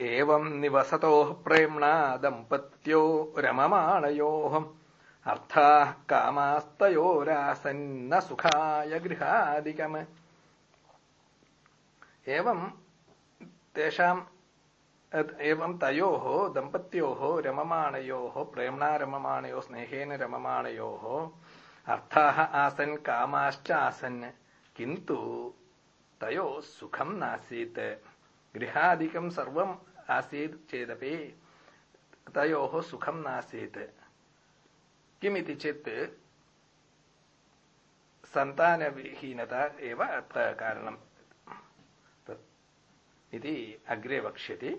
एवम् निवसतोः प्रेम्णा दम्पत्यो रममाणयोः अर्थाः कामास्तयोरासन्न सुखाय गृहादिकम्। एवम् तेषाम् एवं तयोः दम्पत्योः रममाणयोः प्रेम्णा रममाणयोः स्नेहेन रममाणयोः अर्थाः आसन् कामाश्च आसन् किन्तु तयोः सुखं नासीत् गृहादिकं सर्वम् आसीत् चेदपि तयोः सुखं नासीत् किमिति चेत् सन्तानविहीनता एव अत्र कारणम् इति अग्रे वक्ष्यति